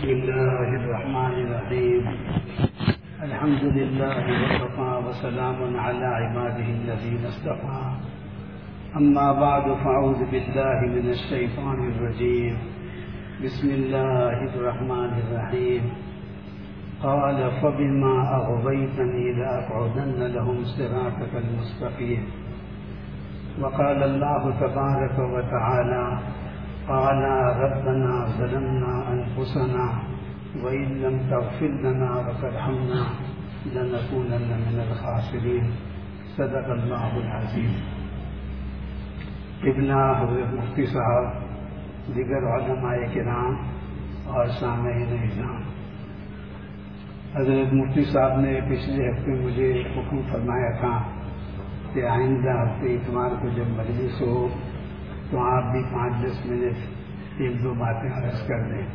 بسم الله الرحمن الرحيم. الحمد لله وكفى وسلام على عباده الذين اصطفى. أما بعد فأعوذ بالله من الشيطان الرجيم. بسم الله الرحمن الرحيم. قال فبما أغويتني لأقعدن لهم صراطك المستقيم. وقال الله تبارك وتعالى قال ربنا ظلمنا أنفسنا وإن لم تغفر لنا وترحمنا لنكونن من الخاسرين. صدق الله العظيم ابن حضرت مفتی صاحب، دیگر علماء کرام اور سامعین نظام حضرت مفتی صاحب نے پچھلے ہفتے مجھے حکم فرمایا تھا کہ آئندہ ہفتے اتوار کو جب مجلس ہو تو آپ بھی پانچ دس منٹ ایک دو باتیں عرض کر دیں۔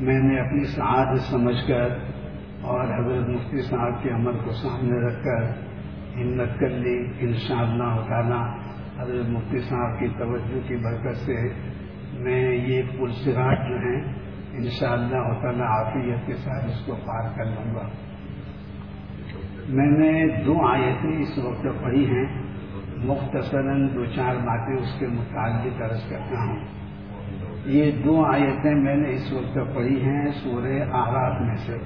میں نے اپنی سعادت سمجھ کر اور حضرت مفتی صاحب کے عمل کو سامنے رکھ کر ہمت کر لی ان شاء اللہ تعالیٰ حضرت مفتی صاحب کی توجہ کی برکت سے میں یہ پرسراٹ جو ہیں ان شاء اللہ تعالیٰ عافیت کے ساتھ اس کو پار کر لوں گا۔ میں نے دو آیتیں اس وقت پڑھی ہیں۔ مختصراً دو چار باتیں اس کے متعلق عرض کرتا ہوں۔ یہ دو آیتیں میں نے اس وقت پڑھی ہیں سورہ آغاز میں سے۔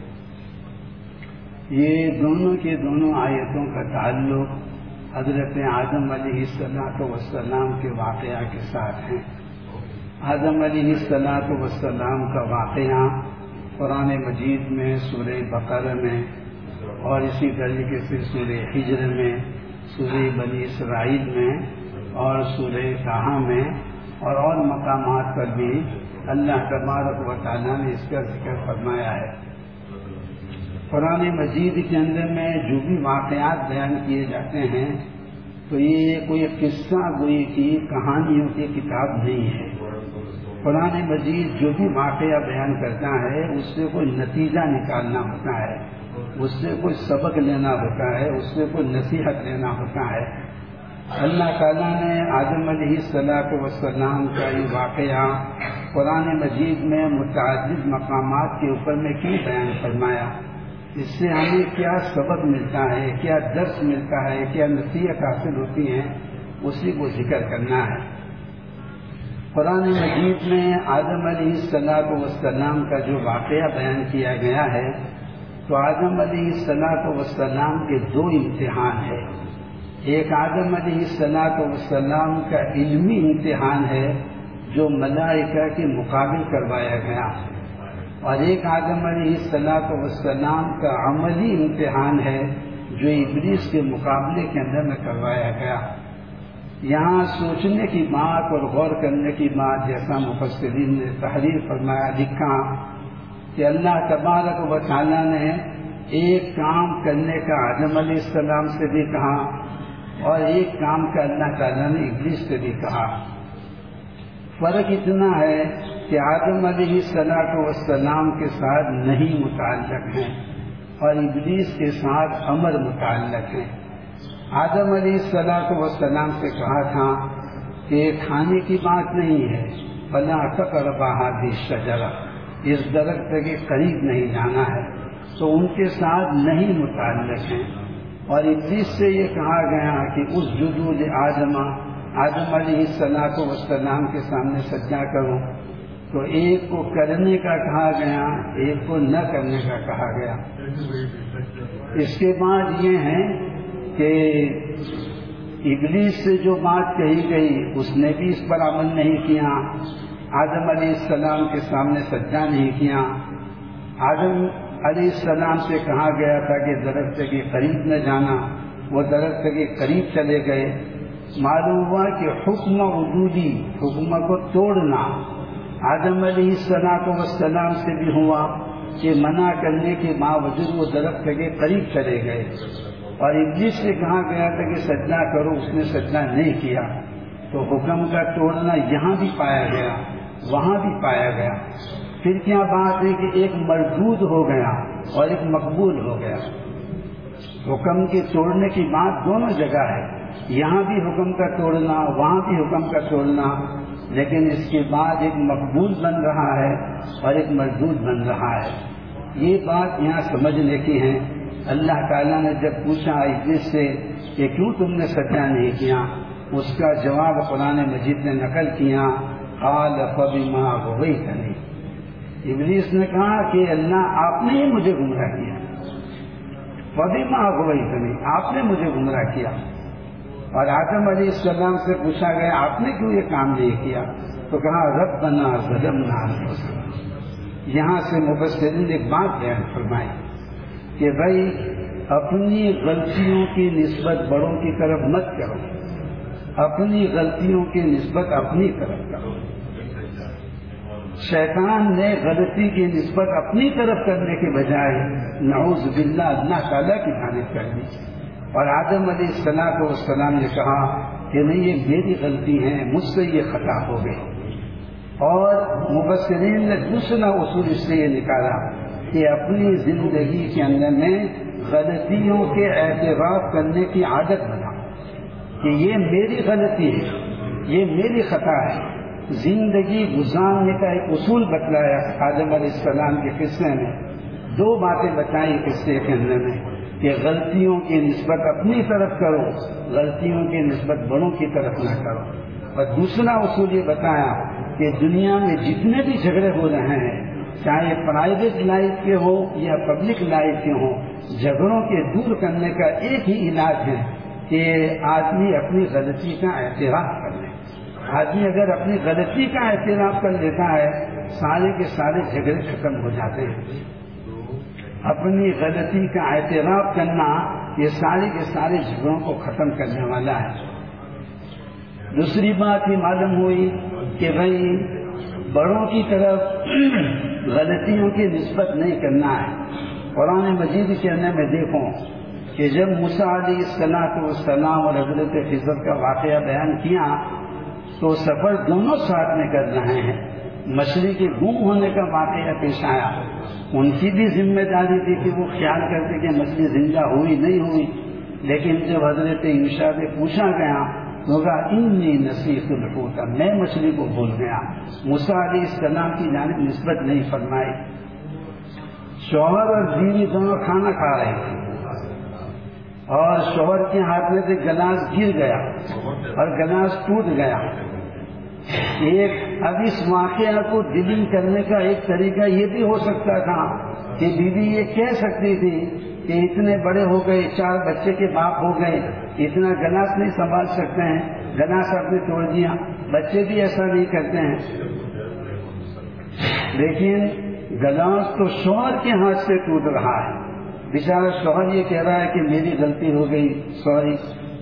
یہ دونوں کے دونوں آیتوں کا تعلق حضرت اعظم علیہ السلاط وسلام کے واقعہ کے ساتھ ہے۔ اعظم علیہ السلاط وسلام کا واقعہ قرآن مجید میں، سورہ بقر میں اور اسی طریقے سے سورہ ہجر میں سورہ بنی اسرائیل میں اور سورہ کہاں میں اور اور مقامات پر بھی اللہ تبارک و تعالیٰ نے اس کا ذکر فرمایا ہے۔ قرآن مجید کے اندر میں جو بھی واقعات بیان کیے جاتے ہیں، تو یہ کوئی قصہ گوئی کی کہانیوں کی کتاب نہیں ہے۔ قرآن مجید جو بھی واقعہ بیان کرتا ہے، اس سے کوئی نتیجہ نکالنا ہوتا ہے۔ اس سے کوئی سبق لینا ہوتا ہے، اس سے کوئی نصیحت لینا ہوتا ہے۔ اللہ تعالیٰ نے اعظم علیہ السلاۃ وسلام کا یہ واقعہ قرآن مجید میں متعدد مقامات کے اوپر میں کیوں بیان فرمایا؟ اس سے ہمیں کیا سبق ملتا ہے، کیا درس ملتا ہے، کیا نصیحت حاصل ہوتی ہے اسی کو ذکر کرنا ہے۔ قرآن مجید میں اعظم علیہ السلاۃ وسلام کا جو واقعہ بیان کیا گیا ہے تو آدم علیہ السلاط وسلام کے دو امتحان ہے ایک آدم علیہ السلاط وسلام کا علمی امتحان ہے جو ملائکہ کے مقابل کروایا گیا۔ اور ایک آدم علیہ السلاط وسلام کا عملی امتحان ہے جو ابلیس کے مقابلے کے اندر میں کروایا گیا۔ یہاں سوچنے کی بات اور غور کرنے کی بات جیسا مفسرین نے تحریر فرمایا، لکھا کہ اللہ تبارک و تعالیٰ نے ایک کام کرنے کا آدم علیہ السلام سے بھی کہا اور ایک کام کا اللہ تعالیٰ نے ابلیس سے بھی کہا۔ فرق اتنا ہے کہ آدم علیہ السلاط وسلام کے ساتھ نہیں متعلق ہیں اور ابلیس کے ساتھ امر متعلق ہیں۔ آدم علیہ السلاط وسلام سے کہا تھا کہ کھانے کی بات نہیں ہے۔ بنا تقر بہادی شجرا اس درخت کے قریب نہیں جانا ہے، تو ان کے ساتھ نہیں متعلق ہیں۔ اور ابلیس سے یہ کہا گیا کہ اس جدود آدما آدم علیہ السلاط وسلام کے سامنے سجا کروں تو ایک کو کرنے کا کہا گیا، ایک کو نہ کرنے کا کہا گیا۔ اس کے بعد یہ ہے کہ ابلیس سے جو بات کہی گئی، اس نے بھی اس پر عمل نہیں کیا۔ آدم علیہ السلام کے سامنے سجا نہیں کیا۔ آدم علیہ السلام سے کہا گیا تھا کہ درخت کے قریب نہ جانا، وہ درخت کے قریب چلے گئے۔ معلوم ہوا کہ حکم وجودی، حکم کو توڑنا۔ آدم علیہ السلام وسلام سے بھی ہوا کہ منع کرنے کے باوجود وہ درخت کے قریب چلے گئے۔ اور ابلیس سے کہا گیا تھا کہ سجنا کرو، اس نے سجنا نہیں کیا۔ تو حکم کا توڑنا یہاں بھی پایا گیا۔ وہاں بھی پایا گیا۔ پھر کیا بات ہے کہ ایک مردود ہو گیا اور ایک مقبول ہو گیا۔ حکم کے توڑنے کی بات دونوں جگہ ہے۔ یہاں بھی حکم کا توڑنا، وہاں بھی حکم کا توڑنا، لیکن اس کے بعد ایک مقبول بن رہا ہے اور ایک مردود بن رہا ہے۔ یہ بات یہاں سمجھنے کی ہے اللہ تعالیٰ نے جب پوچھا ابلیس سے کہ کیوں تم نے سچا نہیں کیا؟ اس کا جواب قرآن مجید نے نقل کیا۔ قال فبما غويتني۔ ابلیس نے کہا کہ اللہ آپ نے ہی مجھے گمراہ کیا۔ فبما غويتني، آپ نے مجھے گمراہ کیا۔ اور آدم علیہ السلام سے پوچھا گیا، آپ نے کیوں یہ کام نہیں کیا؟ تو کہا رب بنا ظلم یہاں سے مبصرین نے ایک بات بیان فرمائی کہ بھائی، اپنی غلطیوں کی نسبت بڑوں کی طرف مت کرو۔ اپنی غلطیوں کی نسبت اپنی طرف کرو۔ شیطان نے غلطی کی نسبت اپنی طرف کرنے کے بجائے نعوذ باللہ اللہ تعالیٰ کی جانب کر دی۔ اور آدم علیہ السلام والسلام نے کہا کہ نہیں، یہ میری غلطی ہے، مجھ سے یہ خطا ہو گئی۔ اور مبصرین نے دوسرا اصول اس سے یہ نکالا کہ اپنی زندگی کے اندر میں غلطیوں کے اعتراف کرنے کی عادت بنا کہ یہ میری غلطی ہے، یہ میری خطا ہے۔ زندگی گزارنے کا ایک اصول بتلایا آدم علیہ السلام کے قصے میں۔ دو باتیں بتائیں قصے کے اندر میں کہ غلطیوں کی نسبت اپنی طرف کرو، غلطیوں کی نسبت بڑوں کی طرف نہ کرو۔ اور دوسرا اصول یہ بتایا کہ دنیا میں جتنے بھی جھگڑے ہو رہے ہیں، چاہے پرائیویٹ لائف کے ہو یا پبلک لائف کے ہوں، جھگڑوں کے دور کرنے کا ایک ہی علاج ہے کہ آدمی اپنی غلطی کا اعتراف کر لے آدمی اگر اپنی غلطی کا اعتراف کر لیتا ہے، سارے کے سارے جھگڑے ختم ہو جاتے ہیں۔ اپنی غلطی کا اعتراف کرنا یہ سارے کے سارے جھگڑوں کو ختم کرنے والا ہے۔ دوسری بات یہ معلوم ہوئی کہ بھائی، بڑوں کی طرف غلطیوں کی نسبت نہیں کرنا ہے۔ قرآن مجید کے اندر میں دیکھوں کہ جب علیہ السلاط والسلام اور حضرت فضر کا واقعہ بیان کیا تو سفر دونوں ساتھ میں کر رہے ہیں۔ مچھلی کے گم ہونے کا واقعہ پیش آیا۔ ان کی بھی ذمہ داری تھی کہ وہ خیال کرتے کہ مچھلی زندہ ہوئی نہیں ہوئی۔ لیکن جب حضرت انشا سے پوچھا گیا، تو کہا، انی نصیح الحوتا میں مچھلی کو بھول گیا۔ علیہ السلام کی جانب نسبت نہیں فرمائی۔ شوہر اور بیوی دونوں کھانا کھا رہے تھے۔ اور شوہر کے ہاتھ میں سے گلاس گر گیا اور گلاس ٹوٹ گیا۔ ایک اب اس واقعہ کو ڈیلنگ کرنے کا ایک طریقہ یہ بھی ہو سکتا تھا کہ بیوی یہ کہہ سکتی تھی کہ اتنے بڑے ہو گئے، چار بچے کے باپ ہو گئے، اتنا گلاس نہیں سنبھال سکتے ہیں گلاس آپ نے توڑ دیا بچے بھی ایسا نہیں کرتے ہیں۔ لیکن گلاس تو شوہر کے ہاتھ سے ٹوٹ رہا ہے۔ بیچارہ شوہر یہ کہہ رہا ہے کہ میری غلطی ہو گئی، سوری۔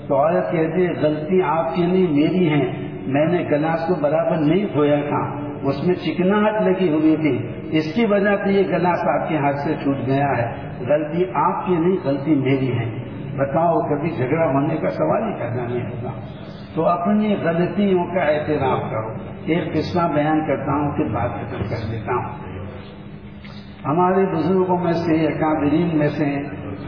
تو عورت کہتی ہے، غلطی آپ کی نہیں، میری ہے۔ میں نے گلاس کو برابر نہیں کھویا تھا۔ اس میں چکناہٹ لگی ہوئی تھی۔ اس کی وجہ سے یہ گلاس آپ کے ہاتھ سے چھوٹ گیا ہے۔ غلطی آپ کی نہیں، غلطی میری ہے۔ بتاؤ، کبھی جھگڑا ہونے کا سوال ہی کرنا نہیں ہوگا تو اپنی غلطیوں کا اعتراف کرو۔ ایک قصہ بیان کرتا ہوں، پھر بات ختم کر دیتا ہوں۔ ہمارے بزرگوں میں سے، اکابرین میں سے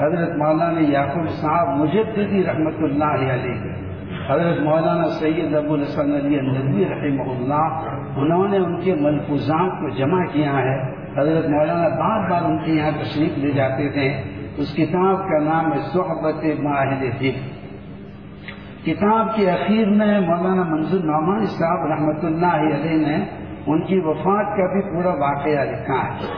حضرت مولانا یعقوب صاحب مجددی رحمت اللہ علیہ حضرت مولانا سید ابو الحسن علی ندوی رحمہ اللہ، انہوں نے ان کے ملفوظات کو جمع کیا ہے۔ حضرت مولانا بار بار ان کے یہاں تشریف لے جاتے تھے۔ اس کتاب کا نام ہے صحبت ماہر ذکر کتاب کے اخیر میں مولانا منظور نعمان صاحب رحمۃ اللہ علیہ نے ان کی وفات کا بھی پورا واقعہ لکھا ہے۔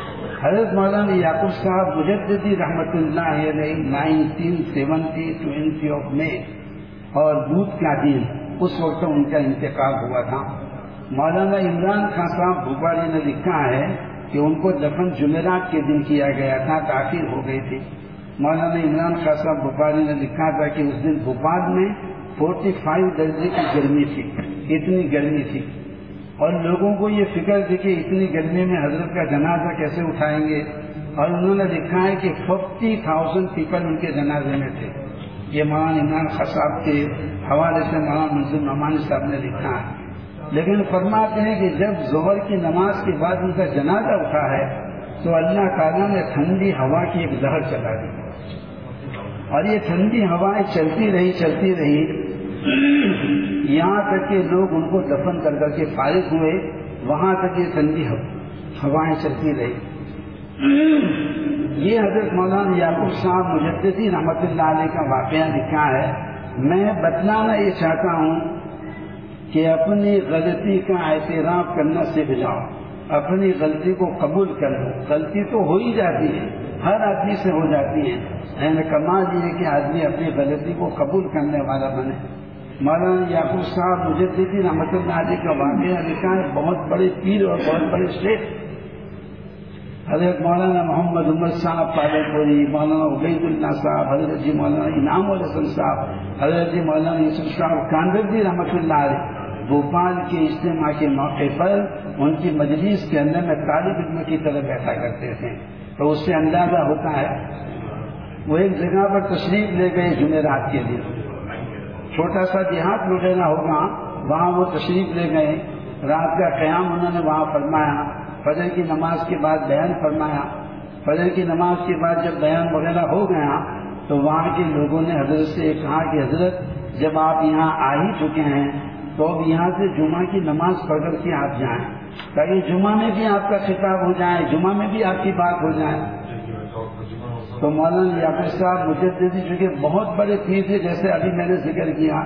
حضرت مولانا یعقوب صاحب مجددی رحمۃ اللہ علیہ nineteen seventy twenty of May. اور دودھ کا دن اس وقت ان کا انتقال ہوا تھا۔ مولانا عمران خان صاحب بھوپالی نے لکھا ہے کہ ان کو دفن جمعرات کے دن کیا گیا تھا، تاخیر ہو گئی تھی۔ مولانا عمران خان صاحب بھوپالی نے لکھا تھا کہ اس دن بھوپال میں فورٹی فائیو درجے کی گرمی تھی، اتنی گرمی تھی۔ اور لوگوں کو یہ فکر تھی کہ اتنی گرمی میں حضرت کا جنازہ کیسے اٹھائیں گے؟ اور انہوں نے لکھا ہے کہ ففٹی تھاؤزینڈ پیپل ان کے جنازے میں تھے۔ یہ مولانا عمران خان صاحب کے حوالے سے مولانا منظور نعمانی صاحب نے لکھا ہے۔ لیکن فرماتے ہیں کہ جب ظہر کی نماز کے بعد ان کا جنازہ اٹھا ہے، تو اللہ تعالیٰ نے ٹھنڈی ہوا کی ایک لہر چلا دی۔ اور یہ ٹھنڈی ہوائیں چلتی رہی چلتی رہی۔ یہاں تک کہ لوگ ان کو دفن کر کر کے فارغ ہوئے، وہاں تک یہ ٹھنڈی ہوائیں چلتی رہی۔ یہ حضرت مولانا یعقوب صاحب مجددی رحمت اللہ علیہ کا واقعہ لکھا ہے۔ میں بتلانا یہ چاہتا ہوں کہ اپنی غلطی کا اعتراف کرنا سیکھ جاؤ۔ اپنی غلطی کو قبول کر لو۔ غلطی تو ہو ہی جاتی ہے۔ ہر آدمی سے ہو جاتی ہے۔ یعنی کمال یہ کہ آدمی اپنی غلطی کو قبول کرنے والا بنے۔ مولانا یعقوب صاحب مجددی رحمت اللہ علیہ کا واقعہ لکھا ہے۔ بہت بڑے پیر اور بہت بڑے شیخ۔ حضرت مولانا محمد عمر صاحب پالے پوری مولانا عبید اللہ صاحب، حضرت جی مولانا انعام الحسن صاحب، حضرت جی مولانا یوسف صاحب کاندردی جی رحمت اللہ علیہ، بھوپال کے اجتماع کے موقع پر ان کی مجلس کے اندر میں طالب علم کی طرح بیٹھا کرتے تھے۔ تو اس سے اندازہ ہوتا ہے، وہ ایک جگہ پر تشریف لے گئے جمعرات کے لیے۔ چھوٹا سا دیہات وغیرہ ہوگا، وہاں وہ تشریف لے گئے۔ رات کا قیام انہوں نے وہاں فرمایا۔ فجر کی نماز کے بعد بیان فرمایا۔ فجر کی نماز کے بعد جب بیان وغیرہ ہو گیا تو وہاں کے لوگوں نے حضرت سے کہا کہ حضرت، جب آپ یہاں آ ہی چکے ہیں تو اب یہاں سے جمعہ کی نماز پڑھ کر کے آپ جائیں۔ تاکہ جمعہ میں بھی آپ کا خطاب ہو جائے، جمعہ میں بھی آپ کی بات ہو جائے۔ تو مولانا یعقوب صاحب مجددی چونکہ بہت بڑے پیر تھے جیسے ابھی میں نے ذکر کیا،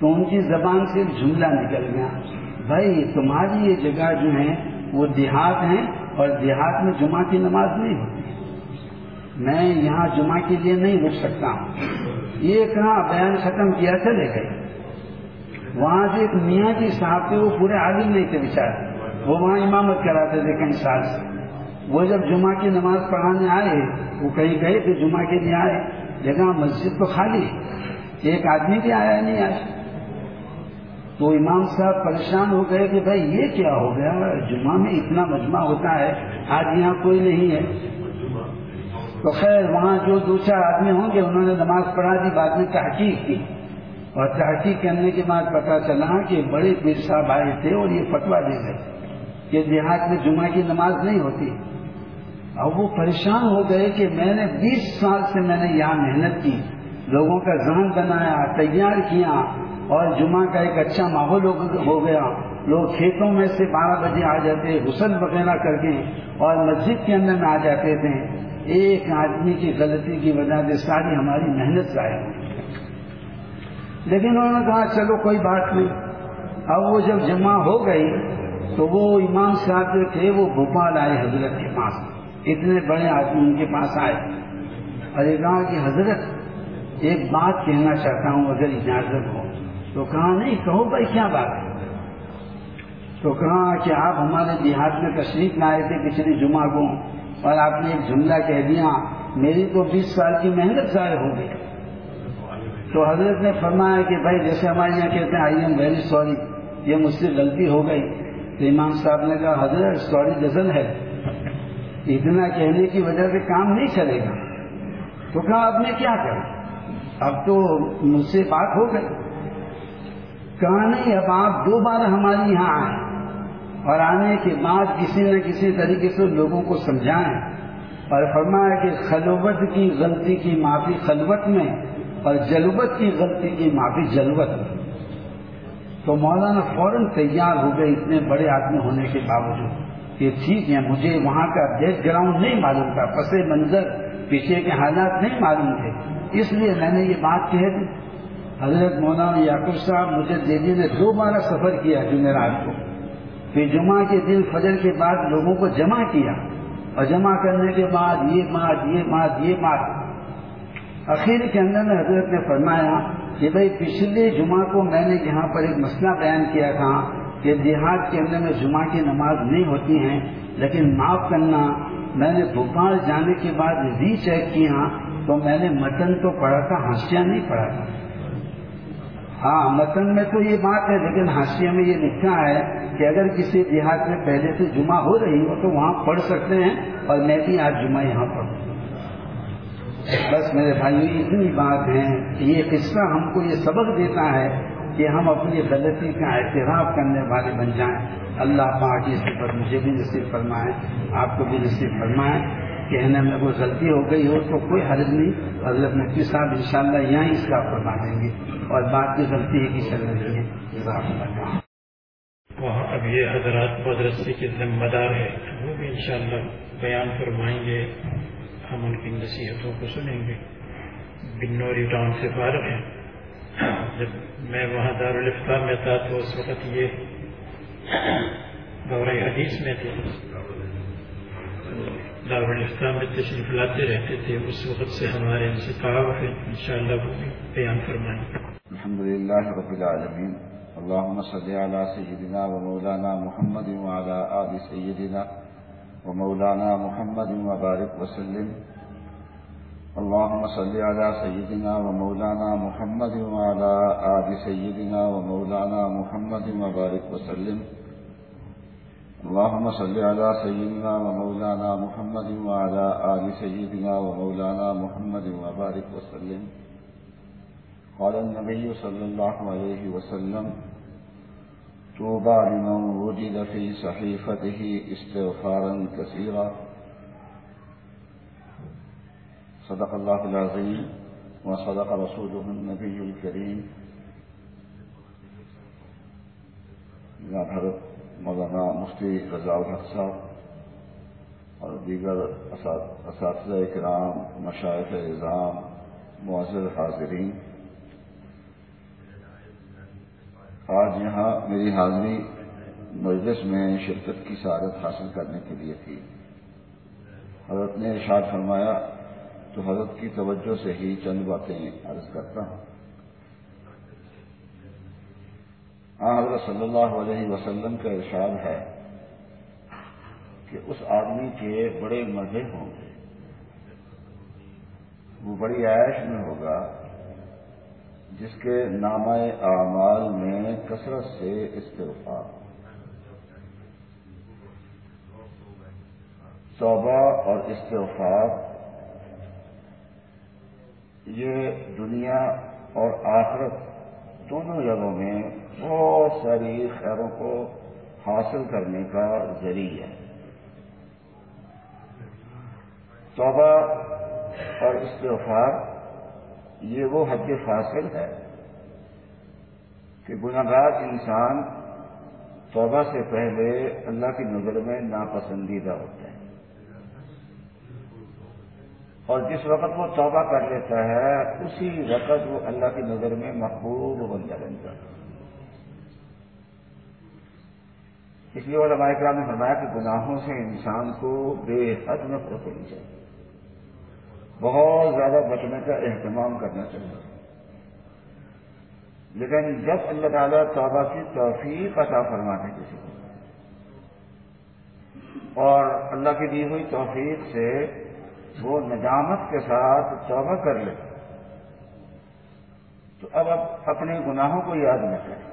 تو ان کی زبان سے جملہ نکل گیا۔ بھائی، تمہاری یہ جگہ جو ہے وہ دیہات ہیں اور دیہات میں جمعہ کی نماز نہیں ہوتی میں یہاں جمعہ کے لیے نہیں رک سکتا ہوں۔ یہ کہاں بیان ختم کیا چلے گئے۔ وہاں سے ایک میاں جی صاحب تھے وہ پورے عالم نہیں تھے بےچارے وہ وہاں امامت کراتے تھے کئی سال سے۔ وہ جب جمعہ کی نماز پڑھانے آئے، وہ کہیں گئے تھے جمعہ کے لیے آئے۔ جگہ مسجد تو خالی ایک آدمی بھی آیا نہیں آیا تو امام صاحب پریشان ہو گئے کہ بھائی یہ کیا ہو گیا؟ جمعہ میں اتنا مجمع ہوتا ہے، آج یہاں کوئی نہیں ہے۔ تو خیر، وہاں جو دو چار آدمی ہوں گے، انہوں نے نماز پڑھا دی، بعد میں تحقیق کی۔ اور تحقیق کرنے کے بعد پتا چلا کہ بڑے پیر صاحب آئے تھے اور یہ فتوا دے گئے کہ دیہات میں جمعہ کی نماز نہیں ہوتی۔ اب وہ پریشان ہو گئے کہ میں نے بیس سال سے میں نے یہاں محنت کی، لوگوں کا ذہن بنایا، تیار کیا۔ اور جمعہ کا ایک اچھا ماحول ہو گیا۔ لوگ کھیتوں میں سے بارہ بجے آ جاتے، غسل وغیرہ کر کے اور مسجد کے اندر میں آ جاتے تھے۔ ایک آدمی کی غلطی کی وجہ سے ساری ہماری محنت ضائع ہوئی لیکن انہوں نے کہا، چلو کوئی بات نہیں۔ اب وہ جب جمع ہو گئی تو وہ امام صاحب جو تھے، وہ بھوپال آئے حضرت کے پاس۔ اتنے بڑے آدمی ان کے پاس آئے۔ اور یہ کہا کہ حضرت، ایک بات کہنا چاہتا ہوں، اگر اجازت ہو۔ تو کہا نہیں، کہو بھائی کیا بات ہے؟ تو کہا کہ آپ ہمارے دیہات میں تشریف لائے تھے پچھلی جمعہ کو اور آپ نے ایک جملہ کہہ دیا، میری تو بیس سال کی محنت ضائع ہو گئی۔ تو حضرت نے فرمایا کہ بھائی جیسے ہمارے یہاں کہتے ہیں آئی ایم ویری سوری یہ مجھ سے غلطی ہو گئی۔ تو امام صاحب نے کہا، حضرت سوری جزن ہے۔ اتنا کہنے کی وجہ سے کام نہیں چلے گا۔ تو کہا، اب میں کیا کروں؟ اب تو مجھ سے بات ہو گئی۔ کہا نہیں اب آپ دو بار ہمارے یہاں آئے اور آنے کے بعد کسی نہ کسی طریقے سے لوگوں کو سمجھائیں اور فرمایا کہ خلوت کی غلطی کی معافی خلوت میں اور جلوت کی غلطی کی معافی جلوت میں۔ تو مولانا فوراً تیار ہو گئے اتنے بڑے آدمی ہونے کے باوجود کہ ٹھیک ہے، مجھے وہاں کا بیک گراؤنڈ نہیں معلوم تھا، پس منظر، پیچھے کے حالات نہیں معلوم تھے۔ اس لیے میں نے یہ بات کہہ دی۔ حضرت مولانا یعقوب صاحب مجھے دیدی نے دو بارہ سفر کیا جمعرات کو۔ پھر جمعہ کے دن فجر کے بعد لوگوں کو جمع کیا اور جمع کرنے کے بعد یہ بات یہ بات یہ بات۔ اخیر کے اندر میں حضرت نے فرمایا کہ بھائی پچھلے جمعہ کو میں نے یہاں پر ایک مسئلہ بیان کیا تھا کہ دیہات کے اندر میں جمعہ کی نماز نہیں ہوتی ہیں، لیکن معاف کرنا، میں نے بھوپال جانے کے بعد ری چیک کیا تو میں نے متن تو پڑھا تھا ہاسیا نہیں پڑھا تھا۔ ہاں متن میں تو یہ بات ہے، لیکن ہاسیا میں یہ لکھا ہے کہ اگر کسی دیہات میں پہلے سے جمعہ ہو رہی ہو تو وہاں پڑھ سکتے ہیں اور میں بھی آج جمعہ یہاں پڑھوں بس میرے بھائی اتنی بات ہے کہ یہ قصہ ہم کو یہ سبق دیتا ہے کہ ہم اپنی غلطی کا اعتراف کرنے والے بن جائیں۔ اللہ پاک اس پر مجھے بھی نصیب فرمائے، آپ کو بھی نصیب فرمائے۔ کہنے میں کوئی غلطی ہو گئی ہو تو کوئی حرض نہیں، حضرت مفتی صاحب انشاءاللہ یہاں ہی اس کا فرما دیں گے۔ اور بات کی غلطی ہے کہ ہے۔ وہاں اب یہ حضرات مدرسے کے ذمہ دار ہے وہ بھی انشاءاللہ بیان فرمائیں گے۔ ہم ان کی نصیحتوں کو سنیں گے۔ بنوری ٹاؤن سے فارغ ہیں۔ جب میں وہاں دارالفتا میں تھا تو اس وقت یہ دورہ حدیث میں تھے۔ دارالفتا میں تشریف لاتے رہتے تھے۔ اس وقت سے ہمارے ان سے تعاون ہے ان شاء اللہ وہ بھی بیان فرمائیں۔ الحمد للہ رب العالمین اللهم صل على سيدنا ومولانا محمد وعلى آل سيدنا ومولانا محمد وبارك وسلم. اللهم صل على سيدنا ومولانا محمد وعلى آل سيدنا ومولانا محمد وبارك وسلم. اللهم صل على سيدنا ومولانا محمد وعلى آل سيدنا ومولانا محمد وبارك وسلم. قال النبي صلى الله عليه وسلم، توبى لمن وجد في صحيفته استغفارا كثيرا. صدق الله العظيم وصدق رسوله النبي الكريم. جناب حضرت مولانا مفتی رضا الحق صاحب اور دیگر اساتذہ کرام مشاعف نظام معذر حاضرین آج یہاں میری حاضری مجلس میں شرکت کی سعادت حاصل کرنے کے لیے تھی۔ حضرت نے ارشاد فرمایا، تو حضرت کی توجہ سے ہی چند باتیں عرض کرتا ہوں۔ ہاں حضرت صلی اللہ علیہ وسلم کا ارشاد ہے کہ اس آدمی کے بڑے مزے ہوں گے۔ وہ بڑی عائش میں ہوگا۔ جس کے نامہ اعمال میں کثرت سے استغفار۔ توبہ اور استغفار۔ یہ دنیا اور آخرت دونوں جگہوں میں بہت ساری خیروں کو حاصل کرنے کا ذریعہ ہے۔ توبہ اور استغفار یہ وہ حد فاصل ہے کہ گناگار انسان توبہ سے پہلے اللہ کی نظر میں ناپسندیدہ ہوتا ہے۔ اور جس وقت وہ توبہ کر لیتا ہے، اسی وقت وہ اللہ کی نظر میں محبوب بنتا بنتا اس لیے علماء کرام نے فرمایا کہ گناہوں سے انسان کو بے حد میں ہونی چاہیے۔ بہت زیادہ بچنے کا اہتمام کرنا چاہیے۔ لیکن جب اللہ تعالیٰ توبہ کی توفیق عطا فرماتے کسی کو، اور اللہ کی دی ہوئی توفیق سے وہ ندامت کے ساتھ توبہ کر لے، تو اب اب اپنے گناہوں کو یاد نہ کرے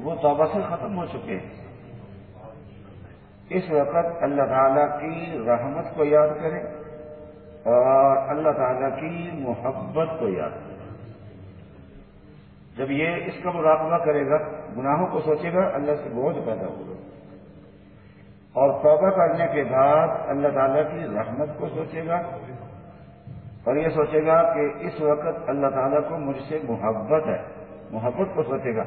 وہ توبہ سے ختم ہو چکے اس وقت اللہ تعالیٰ کی رحمت کو یاد کرے اور اللہ تعالیٰ کی محبت کو یاد کرے جب یہ اس کا مراقبہ کرے گا، گناہوں کو سوچے گا، اللہ سے بوجھ پیدا ہوگا۔ اور توبہ کرنے کے بعد اللہ تعالیٰ کی رحمت کو سوچے گا۔ اور یہ سوچے گا کہ اس وقت اللہ تعالیٰ کو مجھ سے محبت ہے، محبت کو سوچے گا۔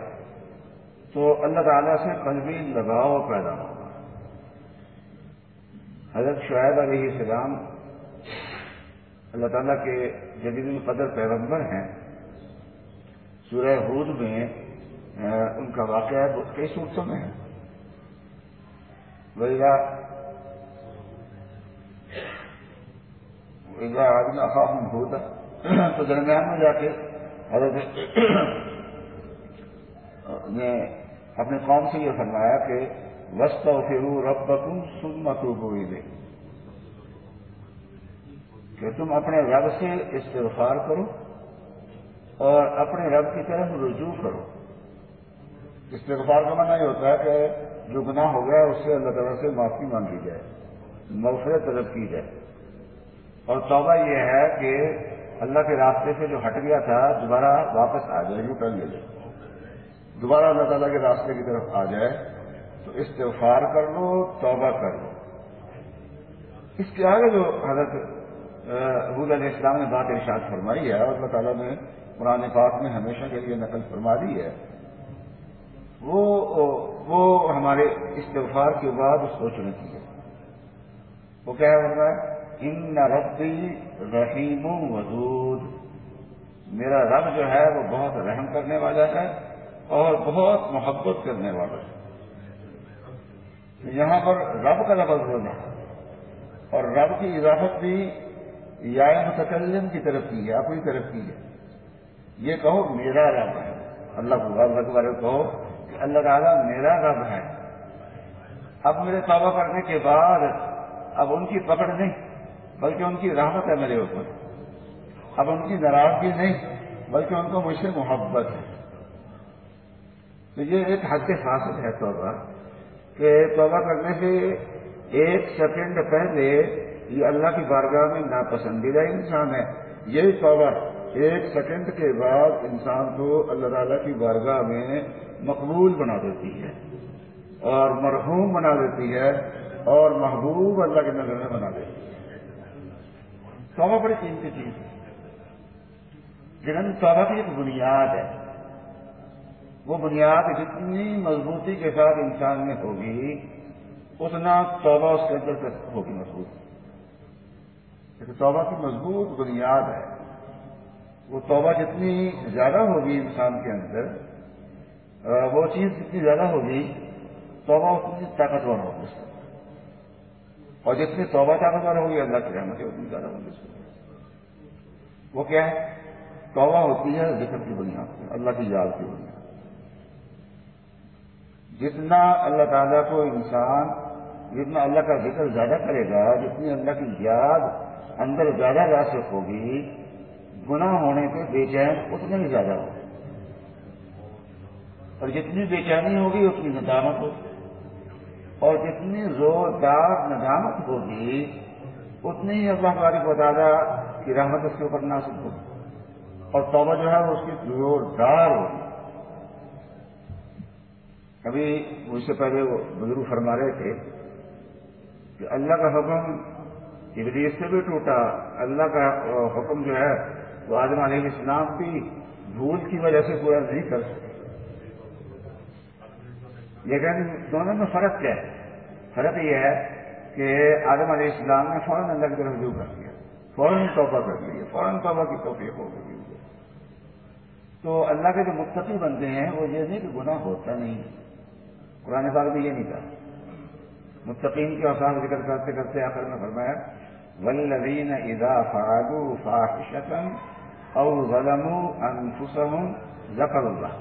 تو اللہ تعالیٰ سے قلبی لگاؤ پیدا ہوگا۔ حضرت شعیب علیہ السلام اللہ تعالیٰ کے جدید القدر پیغمبر ہیں، سورہ حود میں ان کا واقعہ کئی صورتوں میں ہے۔ آدمی ہوتا تو درمیان میں جا کے حضرت، نے اپنے قوم سے یہ فرمایا کہ وسط و فرو رب بکم سن متوب دے کہ تم اپنے رب سے استغفار کرو اور اپنے رب کی طرف رجوع کرو۔ استغفار کا معنی یہ ہوتا ہے کہ جو گناہ ہو گیا اس سے اللہ تعالیٰ سے معافی مانگی جائے، مغفرت طلب کی جائے۔ اور توبہ یہ ہے کہ اللہ کے راستے سے جو ہٹ گیا تھا، دوبارہ واپس آ جائے یوں ٹرن لے جائے۔ دوبارہ اللہ تعالیٰ کے راستے کی طرف آ جائے، تو استغفار کر لو، توبہ کر لو۔ اس کے آگے جو حضرت ابود علیہ السلام نے بات ارشاد فرمائی ہے اور اللہ تعالیٰ نے قرآن پاک میں ہمیشہ کے لیے نقل فرما دی ہے۔ وہ وہ ہمارے استغفار کے بعد سوچنے کی ہے۔ وہ کیا بول رہا ہے ان ربی رحیم ودود۔ میرا رب جو ہے وہ بہت رحم کرنے والا ہے اور بہت محبت کرنے والا ہے۔ یہاں پر رب کا لفظ بولنا اور رب کی اضافت بھی یا متکلم کی طرف کی ہے اپنی طرف کی ہے۔ یہ کہو میرا رب ہے۔ اللہ کو رب کے کہو کہ اللہ تعالیٰ میرا رب ہے۔ اب میرے توبہ کرنے کے بعد اب ان کی پکڑ نہیں، بلکہ ان کی رحمت ہے میرے اوپر۔ اب ان کی ناراضگی نہیں، بلکہ ان کو مجھ سے محبت ہے۔ تو یہ ایک حد فاصل ہے توبہ، کہ توبہ کرنے سے ایک سیکنڈ پہلے یہ اللہ کی بارگاہ میں ناپسندیدہ انسان ہے۔ یہی توبہ ایک سیکنڈ کے بعد انسان کو اللہ تعالیٰ کی بارگاہ میں مقبول بنا دیتی ہے اور مرحوم بنا دیتی ہے اور محبوب اللہ کی نظر میں بنا دیتی ہے۔ توبہ بڑی قیمتی چیز ہے۔ لیکن توبہ کی ایک بنیاد ہے۔ وہ بنیاد جتنی مضبوطی کے ساتھ انسان میں ہوگی، اتنا توبہ اس کے اندر ہوگی مضبوط توبہ کی مضبوط بنیاد ہے۔ وہ توبہ جتنی زیادہ ہوگی انسان کے اندر وہ چیز جتنی زیادہ ہوگی، توبہ اتنی طاقتور ہوگی اس اور جتنی توبہ طاقتور ہوگی اللہ کی رحمت ہے، اتنی زیادہ ہوگی اس کو وہ کیا ہے؟ توبہ ہوتی ہے ذکر کی بنیاد سے اللہ کی یاد کی بنیاد جتنا اللہ تعالیٰ کو انسان، جتنا اللہ کا ذکر زیادہ کرے گا، جتنی اللہ کی یاد اندر زیادہ راسک ہوگی، گناہ ہونے پہ بے چین اتنے ہی زیادہ ہوگی۔ اور جتنی بے چینی ہوگی، اتنی ندامت ہوگی۔ اور جتنی زوردار ندامت ہوگی، اتنی ہی اللہ بارک بتا کی رحمت اس کے اوپر ناسک ہوگی۔ اور توبہ جو ہے وہ اس کی زوردار ہوگی۔ ابھی مجھ سے پہلے وہ بزرگ فرما رہے تھے کہ اللہ کا حکم ابلیس سے بھی ٹوٹا۔ اللہ کا حکم جو ہے، وہ آدم علیہ السلام کی بھول کی وجہ سے پورا نہیں کر سکتے لیکن دونوں میں فرق کیا ہے؟ فرق یہ ہے کہ آدم علیہ السلام نے فوراً اللہ کی طرف رجوع کر دیا۔ فوراً توبہ کر لیا فوراً توبہ کی توفیق ہو گئی۔ تو اللہ کے جو متقی بندے ہیں، وہ یہ نہیں کہ گناہ ہوتا نہیں۔ قرآن پاک نے یہ نہیں کہا۔ متقین کے اوسان ذکر کرتے کرتے آخر میں فرمایا ولدین ادا فاغو فاحشتن او ظلم انفسهم ذکر اللہ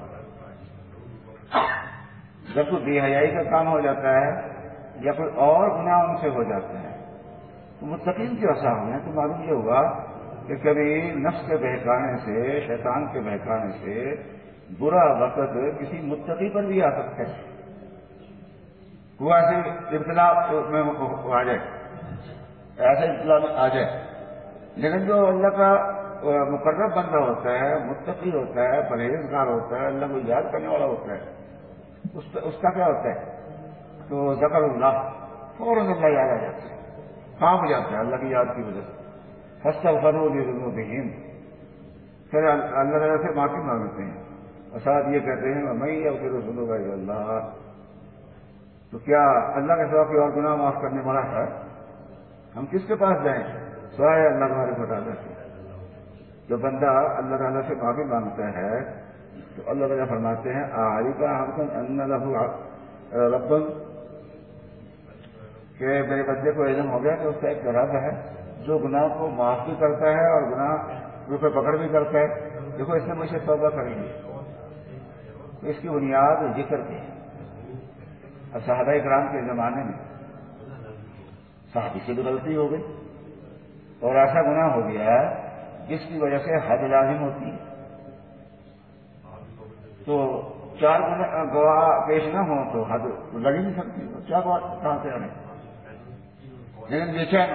جب کوئی بے حیائی کا کام ہو جاتا ہے یا کوئی اور گناہ ان سے ہو جاتا ہے تو متقین کے اوسان میں تو معلوم یہ ہوا کہ کبھی نفس کے بہکانے سے، شیطان کے بہکانے سے برا وقت کسی متقی پر بھی آ سکتا ہے۔ وہ ایسے ابتلا میں آ جائے۔ ایسے ابتلا میں آ جائے۔ لیکن جو اللہ کا مقرر بندہ ہوتا ہے، متقی ہوتا ہے، پرہیزگار ہوتا ہے، اللہ کو یاد کرنے والا ہوتا ہے، اس کا کیا ہوتا ہے؟ تو ذکر اللہ، فوراً اللہ یاد آ جاتا ہے کہاں ہو جاتا ہے اللہ کی یاد کی وجہ سے۔ فصل فرو بہین پھر اللہ تعالیٰ سے معافی مانگتے ہیں۔ اور ساتھ یہ کہتے ہیں میں یا پھر سنو گا اللہ تو کیا اللہ کے سوا کوئی اور گناہ معاف کرنے والا ہے؟ ہم کس کے پاس جائیں؟ سوائے اللہ تمہارے کو سے جو بندہ اللہ تعالیٰ سے معافی مانگتا ہے، تو اللہ تعالیٰ فرماتے ہیں آئی کا ہم کہ میرے بچے کو علم ہو گیا کہ اس کا ایک رب ہے، جو گناہ کو معاف بھی کرتا ہے اور گناہ روپے پکڑ بھی کرتا ہے۔ دیکھو، اس نے مجھے توبہ کریں گے اس کی بنیاد ذکر کی اور صحابہ کرام کے زمانے میں صحابی سے غلطی ہو گئی۔ اور ایسا گناہ ہو گیا جس کی وجہ سے حد لازم ہوتی ہے۔ تو چار گواہ پیش نہ ہو تو حد لگ ہی نہیں سکتی۔ چار گواہ کہاں سے آنے؟ لیکن بے چین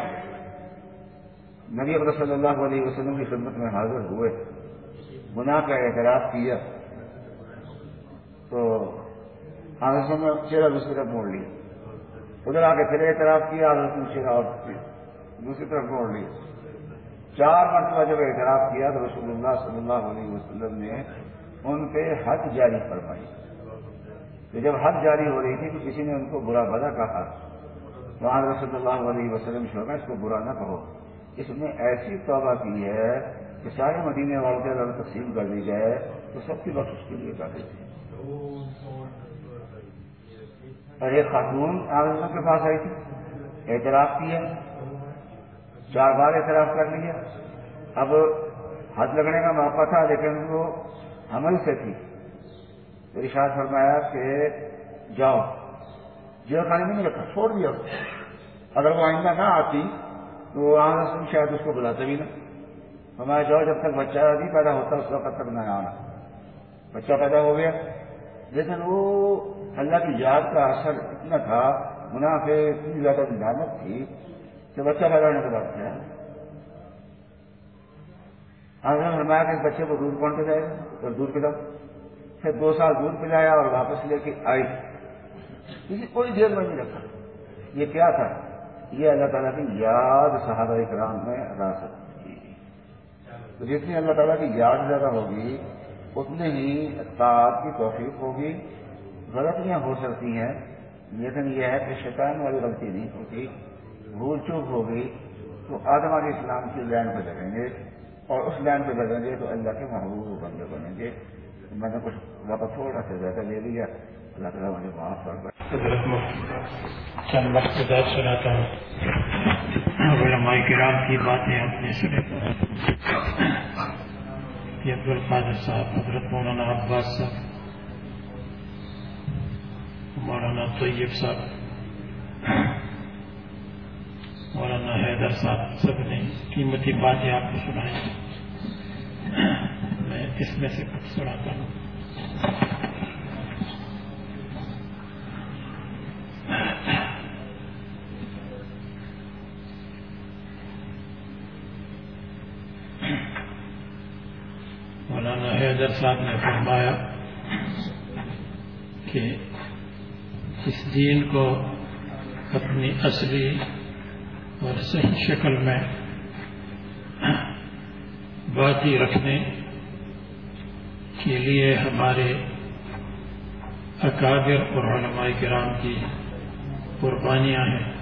نبی ابر صلی اللہ علیہ وسلم کی خدمت میں حاضر ہوئے۔ گناہ کا اعتراف کیا۔ تو حضرت نے چہرہ دوسری طرف موڑ لیا۔ ادھر آ کے پھر اعتراف کیا، حضرت نے اور دوسری طرف موڑ لی۔ چار مرتبہ جب اعتراف کیا تو رسول اللہ صلی اللہ علیہ وسلم نے ان پہ حد جاری فرمائی۔ کہ جب حد جاری ہو رہی تھی تو کسی نے ان کو برا بلا کہا۔ وہاں رسول اللہ علیہ وسلم شوقا اس کو برا نہ کہو۔ اس نے ایسی توبہ کی ہے کہ سارے مدینے والوں کے اگر تقسیم کر دی جائے تو سب کی بخش کے لیے کافی تھی اور ایک خاتون آگے کے پاس آئی تھی؟ اعتراف کیا۔ چار بار اعتراف کر لیا۔ اب حد لگنے کا موقع تھا لیکن وہ عمل سے تھی۔ تو ارشاد فرمایا کہ جاؤ۔ جیل خانے میں نہیں رکھا، چھوڑ دیا اگر وہ آئندہ نہ آتی تو وہاں سے شاید اس کو بلاتے بھی نہ۔ ہمارا جاؤ، جب تک بچہ نہیں پیدا ہوتا اس وقت تک نہ آنا۔ بچہ پیدا ہو گیا۔ لیکن وہ اللہ کی یاد کا اثر اتنا تھا، منافع اتنی زیادہ محنت تھی کہ بچہ پیدا ہونے کے بعد کیا؟ آگے فرمایا کہ بچے کو دودھ کون پلائے اور دودھ پلاؤ۔ پھر دو سال دودھ پلایا اور واپس لے کے آئی۔ کسی کوئی دیر میں نہیں رکھا۔ یہ کیا تھا؟ یہ اللہ تعالیٰ کی یاد صحابہ کرام میں راست تھی۔ تو جتنی اللہ تعالیٰ کی یاد زیادہ ہوگی اتنے ہی تعداد کی توفیق ہوگی۔ غلطیاں ہو سکتی ہیں، لیکن یہ ہے کہ شیطان والی غلطی نہیں ہوتی، بھول چوک ہوگی تو آدم علیہ اسلام کی لائن پہ لگیں گے اور اس لائن پہ لگیں گے تو اللہ کے محبوب بندے بنیں گے۔ میں نے کچھ وقت تھوڑا سا زیادہ لے لیا۔ اللہ تعالیٰ مجھے معاف کر چند مقصدات سناتا ہوں۔ علماء کرام کی باتیں آپ نے سنے یہ عبد القادر صاحب، حضرت مولانا عباس صاحب۔ مولانا طیب صاحب، مولانا حیدر صاحب سب نے قیمتی باتیں آپ کو سنائی میں اس میں سے کچھ سناتا ہوں۔ مولانا حیدر صاحب نے فرمایا کہ اس دین کو اپنی اصلی اور صحیح شکل میں باقی رکھنے کے لیے ہمارے اکابر اور علماء کرام کی قربانیاں ہیں۔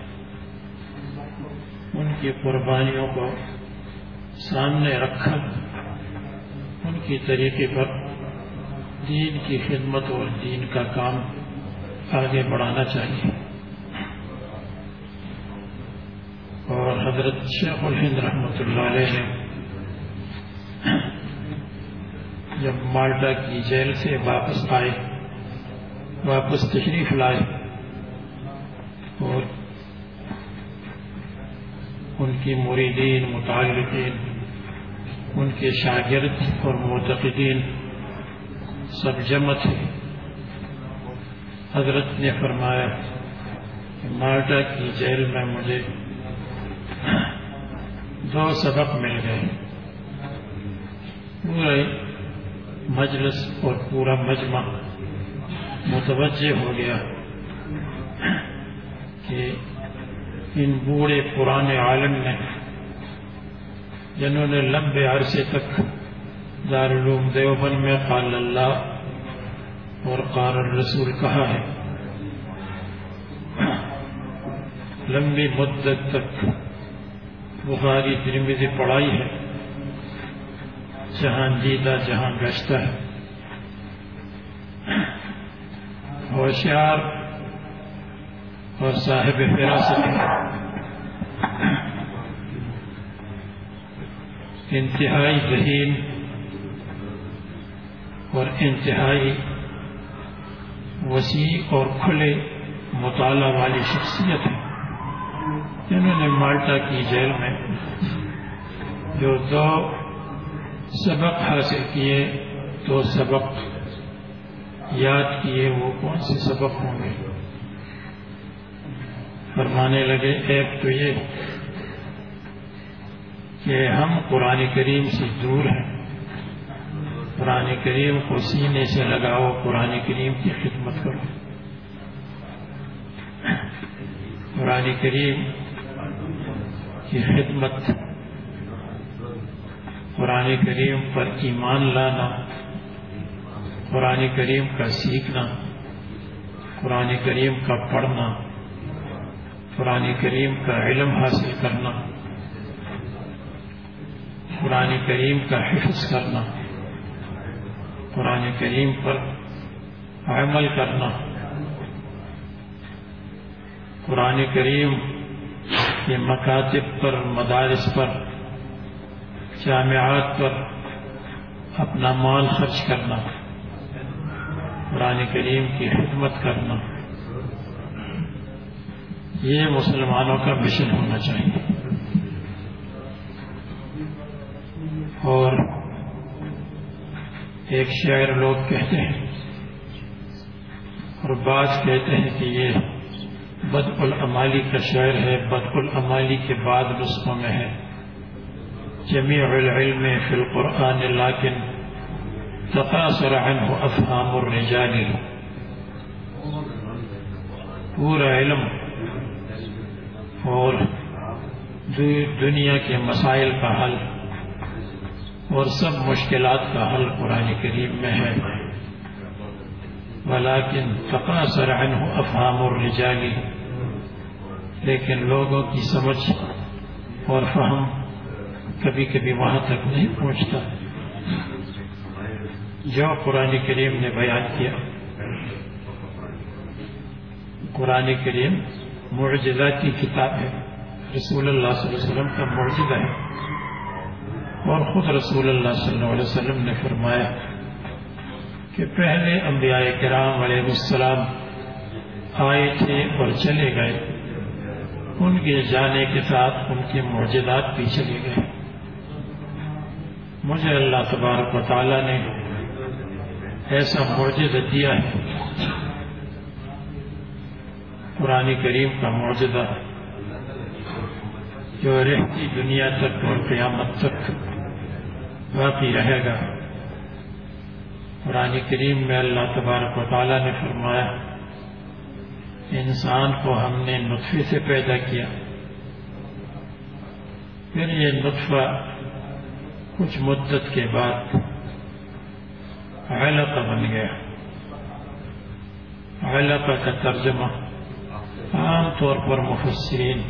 ان کی قربانیوں کو سامنے رکھ ان کی طریقے پر دین کی خدمت اور دین کا کام آگے بڑھانا چاہیے۔ اور حضرت شیخ الہند رحمۃ اللہ علیہ نے جب مالٹا کی جیل سے واپس آئے، واپس تشریف لائے اور ان کی مریدین، متعلقین، ان کے شاگرد اور معتقدین سب جمع تھے۔ حضرت نے فرمایا کہ مالٹا کی جیل میں مجھے دو سبق مل گئے۔ پورے مجلس اور پورا مجمع متوجہ ہو گیا کہ ان بوڑھے پرانے عالم نے جنہوں نے لمبے عرصے تک دارالعلوم دیوبند میں قال اللہ اور قال الرسول کہا ہے، لمبی مدت تک بخاری ترمذی پڑھائی ہے، جہاں جیتا جہاں گشتہ ہے۔ ہوشیار اور صاحب فراست انتہائی ذہین اور انتہائی وسیع اور کھلے مطالعہ والی شخصیت ہے جنہوں نے مالٹا کی جیل میں جو دو سبق حاصل کیے، دو سبق یاد کیے، وہ کون سے سبق ہوں گے؟ فرمانے لگے، ایک تو یہ کہ ہم قرآن کریم سے دور ہیں۔ قرآن کریم کو سینے سے لگاؤ، قرآن کریم کی خدمت کرو۔ قرآن کریم کی خدمت۔ قرآن کریم پر ایمان لانا۔ قرآن کریم کا سیکھنا۔ قرآن کریم کا پڑھنا۔ قرآن کریم کا علم حاصل کرنا۔ قرآن کریم کا حفظ کرنا۔ قرآن کریم پر عمل کرنا۔ قرآن کریم کے مکاتب پر، مدارس پر، جامعات پر اپنا مال خرچ کرنا۔ قرآن کریم کی خدمت کرنا۔ یہ مسلمانوں کا مشن ہونا چاہیے۔ اور ایک شاعر لوگ کہتے ہیں اور بعض کہتے ہیں کہ یہ بد العمالی کا شعر ہے۔ بد العمالی کے بعد نسخوں میں ہے۔ جمیع العلم فی القرآن، لیکن تقاصر عنہ افہام الرجال۔ پورا علم اور دنیا کے مسائل کا حل۔ اور سب مشکلات کا حل قرآن کریم میں ہے۔ ولیکن تقاصر عنہ افہام الرجال۔ لیکن لوگوں کی سمجھ اور فہم کبھی کبھی وہاں تک نہیں پہنچتا۔ جو قرآن کریم نے بیان کیا۔ قرآن کریم معجزہ کی کتاب ہے۔ رسول اللہ صلی اللہ علیہ وسلم کا معجزہ ہے۔ اور خود رسول اللہ صلی اللہ علیہ وسلم نے فرمایا کہ پہلے انبیاء کرام علیہ السلام آئے تھے اور چلے گئے۔ ان کے جانے کے ساتھ ان کے معجزات بھی چلے گئے۔ مجھے اللہ تبارک و تعالیٰ نے ایسا معجزہ دیا ہے۔ قرآن کریم کا معجزہ جو رہتی دنیا تک اور قیامت تک۔ باقی رہے گا۔ قرآن کریم میں اللہ تبارک و تعالیٰ نے فرمایا، انسان کو ہم نے نطفے سے پیدا کیا۔ پھر یہ نطفہ کچھ مدت کے بعد علقہ بن گیا۔ علقہ کا ترجمہ عام طور پر مفسرین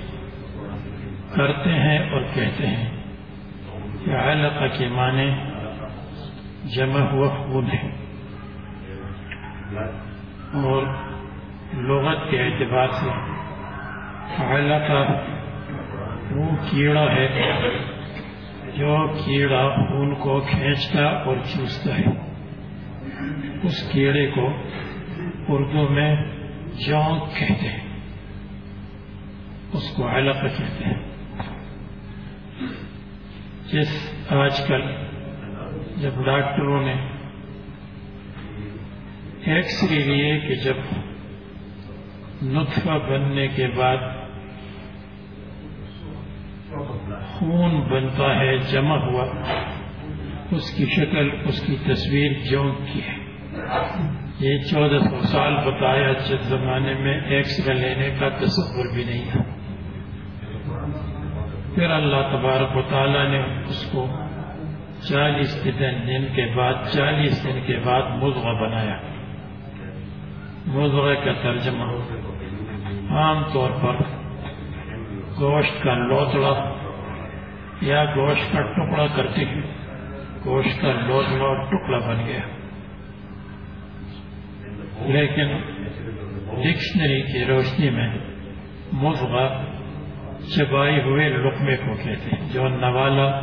کرتے ہیں اور کہتے ہیں۔ کہ علقہ کے معنی جمع ہوا خون ہے۔ اور لغت کے اعتبار سے علقہ وہ کیڑا ہے جو کیڑا خون کو کھینچتا اور چوستا ہے۔ اس کیڑے کو اردو میں جونک کہتے ہیں۔ اس کو علقہ کہتے ہیں۔ جس آج کل جب ڈاکٹروں نے ایکس رے لیے کہ جب نطفہ بننے کے بعد خون بنتا ہے، جمع ہوا، اس کی شکل، اس کی تصویر جونک کی ہے۔ یہ چودہ سو سال بتایا جس زمانے میں ایکس رے لینے کا تصور بھی نہیں تھا۔ پھر اللہ تبارک و تعالیٰ نے اس کو چالیس دن کے بعد، چالیس دن کے بعد مضغہ بنایا۔ مضغہ کا ترجمہ عام طور پر گوشت کا لوتڑا یا گوشت کا ٹکڑا کرتے ہیں۔ گوشت کا لوتڑا ٹکڑا بن گیا۔ لیکن ڈکشنری کی روشنی میں مضغہ چبائے ہوئے لقمے کو کہتے ہیں جو نوالا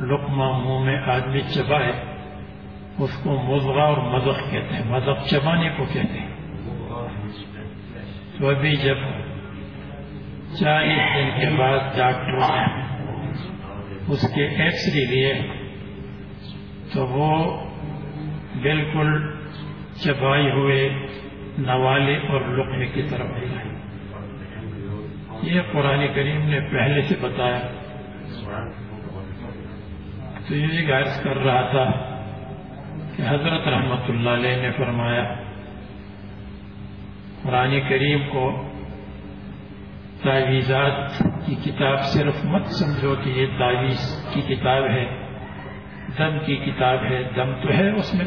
لقمہ منہ میں آدمی چبائے، اس کو مضغہ اور مذق کہتے ہیں۔ مذق چبانے کو کہتے ہیں۔ تو ابھی جب چالیس دن کے بعد ڈاکٹروں نے اس کے ایکس رے لیے، تو وہ بالکل چبائے ہوئے نوالے اور لقمے کی طرف گئے یہ قرآن کریم نے پہلے سے بتایا۔ تو یہ غرض کر رہا تھا کہ حضرت رحمت اللہ علیہ نے فرمایا، قرآن کریم کو تعویذات کی کتاب صرف مت سمجھو کہ یہ تعویذ کی کتاب ہے، دم کی کتاب ہے، دم تو ہے اس میں۔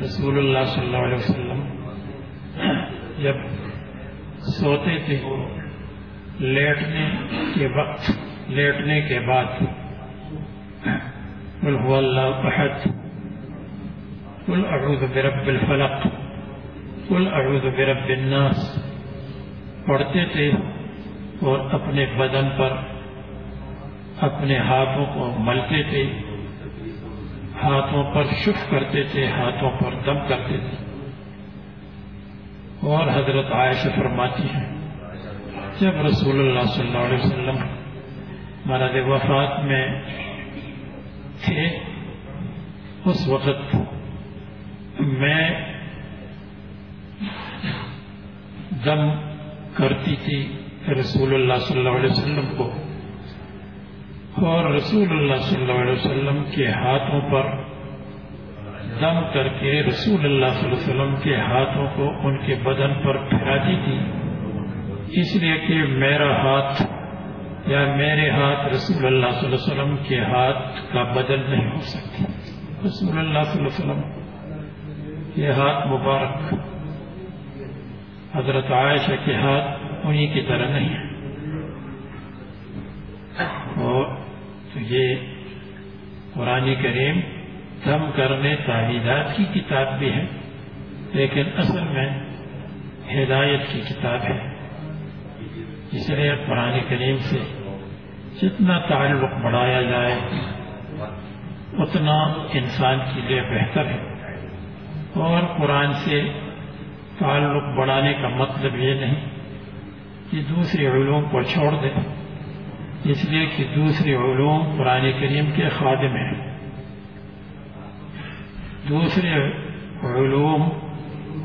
رسول اللہ صلی اللہ علیہ وسلم جب سوتے تھے۔ لیٹنے کے وقت، لیٹنے کے بعد۔ قل هو اللہ احد۔ قل اعوذ برب الفلق۔ قل اعوذ برب الناس۔ پڑھتے تھے اور اپنے بدن پر، اپنے ہاتھوں کو ملتے تھے۔ ہاتھوں پر شف کرتے تھے، ہاتھوں پر دم کرتے تھے۔ اور حضرت عائشہ فرماتی ہیں، جب رسول اللہ صلی اللہ علیہ وسلم مرد وفات میں تھے، اس وقت میں دم کرتی تھی رسول اللہ صلی اللہ علیہ وسلم کو اور رسول اللہ صلی اللہ علیہ وسلم کے ہاتھوں پر دم کر کے رسول اللہ صلی اللہ علیہ وسلم کے ہاتھوں کو ان کے بدن پر پھیلاتی تھی۔ اس لیے کہ میرا ہاتھ یا میرے ہاتھ رسول اللہ صلی اللہ علیہ وسلم کے ہاتھ کا بدل نہیں ہو سکتی۔ رسول اللہ صلی اللہ علیہ وسلم یہ ہاتھ مبارک۔ حضرت عائشہ کے ہاتھ انہی کی طرح نہیں۔ ہے اور تو یہ قرآن کریم دم کرنے تعلیدات کی کتاب بھی ہے لیکن اصل میں ہدایت کی کتاب ہے۔ اس لیے قرآن کریم سے جتنا تعلق بڑھایا جائے، اتنا انسان کے لیے بہتر ہے۔ اور قرآن سے تعلق بڑھانے کا مطلب یہ نہیں کہ دوسرے علوم کو چھوڑ دے اس لیے کہ دوسرے علوم قرآن کریم کے خادم ہیں۔ دوسرے علوم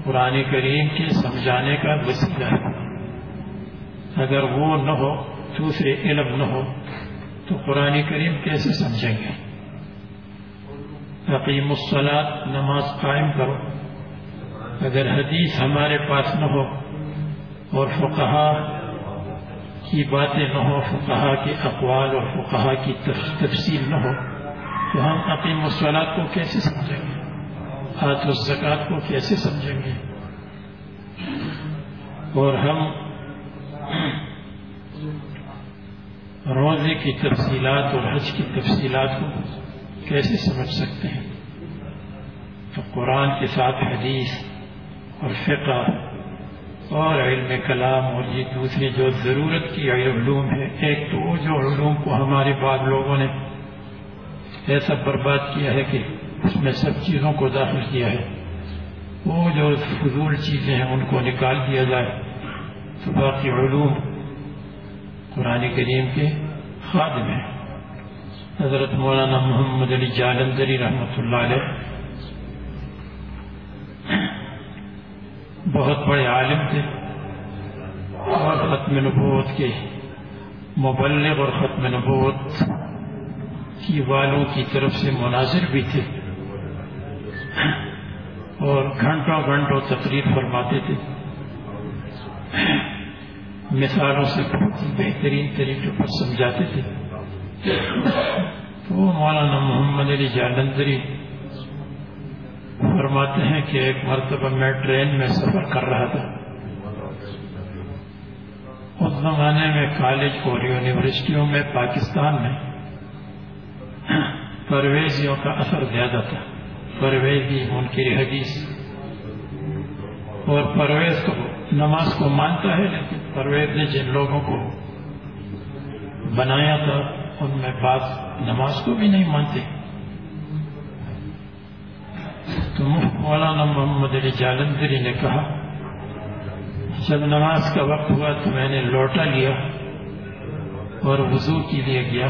قرآن کریم کے سمجھانے کا وسیلہ ہے۔ اگر وہ نہ ہو، دوسرے علم نہ ہو، تو قرآن کریم کیسے سمجھیں گے؟ عقیم الصلاط نماز قائم کرو۔ اگر حدیث ہمارے پاس نہ ہو اور فقہا کی باتیں نہ ہو، فقہا کے اقوال اور فقہا کی تفصیل نہ ہو، تو ہم عقیم الصلاط کو کیسے سمجھیں گے؟ ہاتھ الزکات کو کیسے سمجھیں گے؟ اور ہم روزے کی تفصیلات اور حج کی تفصیلات کو کیسے سمجھ سکتے ہیں؟ تو قرآن کے ساتھ حدیث اور فقہ اور علم کلام اور یہ دوسری جو ضرورت کی علوم ہے ایک تو وہ جو علوم کو ہمارے بعد لوگوں نے ایسا برباد کیا ہے کہ اس میں سب چیزوں کو داخل کیا ہے۔ وہ جو فضول چیزیں ہیں، ان کو نکال دیا جائے۔ تو باقی علوم قرآن کریم کے خادم ہیں۔ حضرت مولانا محمد علی جالندری رحمۃ اللہ علیہ بہت بڑے عالم تھے۔ اور ختم نبوت کے مبلغ اور ختم نبوت کی والوں کی طرف سے مناظر بھی تھے۔ اور گھنٹوں گھنٹوں تقریر فرماتے تھے۔ مثالوں سے بہت ہی بہترین طریقے پر سمجھاتے تھے۔ تو مولانا محمد علی جالندری فرماتے ہیں کہ ایک مرتبہ میں ٹرین میں سفر کر رہا تھا۔ اس زمانے میں کالج اور یونیورسٹیوں میں پاکستان میں پرویزیوں کا اثر زیادہ تھا۔ پرویزی ان کی حدیث۔ اور پرویز کو نماز کو مانتا ہے، لیکن پرویز نے جن لوگوں کو بنایا تھا، ان میں بعض نماز کو بھی نہیں مانتے۔ تو مولانا محمد علی جالندری نے کہا، جب نماز کا وقت ہوا تو میں نے لوٹا لیا اور وضو کے لیے گیا۔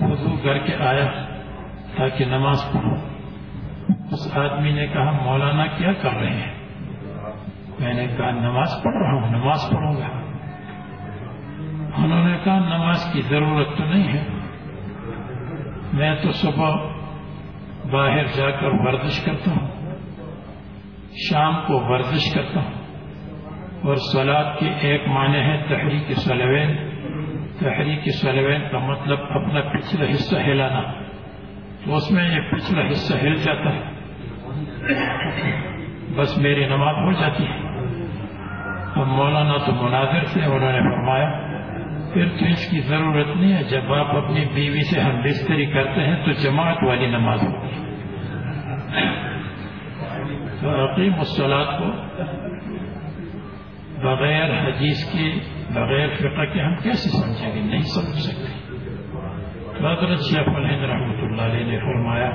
وضو کر کے آیا۔ تاکہ نماز پڑھوں اس آدمی نے کہا، مولانا کیا کر رہے ہیں؟ میں نے کہا، نماز پڑھ رہا ہوں، نماز پڑھوں گا۔ انہوں نے کہا، نماز کی ضرورت تو نہیں ہے۔ میں تو صبح باہر جا کر ورزش کرتا ہوں، شام کو ورزش کرتا ہوں۔ اور سلاد کے ایک معنی ہے تحریک سلوین تحریک سلوین کا مطلب اپنا پچھلا حصہ ہلانا۔ تو اس میں یہ پچھلا حصہ ہل جاتا ہے۔ بس میری نماز ہو جاتی ہے۔ اب مولانا تو مناظر سے انہوں نے فرمایا، پھر تو اس کی ضرورت نہیں ہے، جب آپ اپنی بیوی سے ہم بستری کرتے ہیں تو جماعت والی نماز ہوگی تو عقیم الصلاط کو بغیر حدیث کی بغیر فقہ کے ہم کیسے سمجھیں گے؟ نہیں سمجھ سکتے۔ حضرت شیخ الہند رحمۃ اللہ علیہ نے فرمایا